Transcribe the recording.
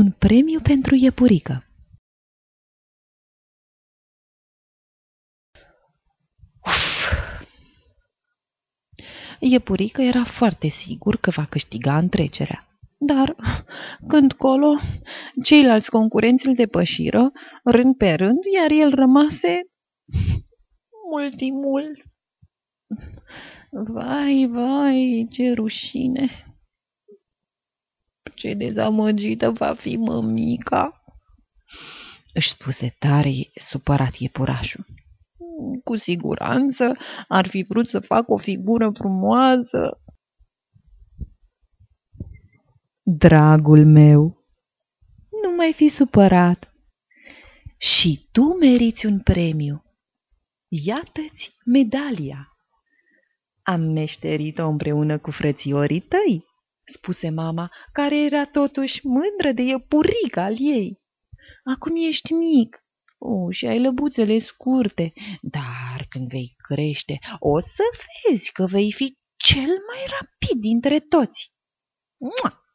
Un premiu pentru iepurică Uf! Iepurică era foarte sigur că va câștiga întrecerea. Dar, când colo, ceilalți concurenți îl depășiră, rând pe rând, iar el rămase multimul. Vai, vai, ce rușine! Ce dezamăgită va fi mămica! Își spuse tare supărat iepurașul. Cu siguranță ar fi vrut să fac o figură frumoasă. Dragul meu, nu mai fi supărat. Și tu meriți un premiu. Iată-ți medalia. Am meșterit-o împreună cu frățiorii tăi, spuse mama, care era totuși mândră de iepurica al ei. Acum ești mic, o, și ai lăbuțele scurte, dar când vei crește, o să vezi că vei fi cel mai rapid dintre toți. Mua!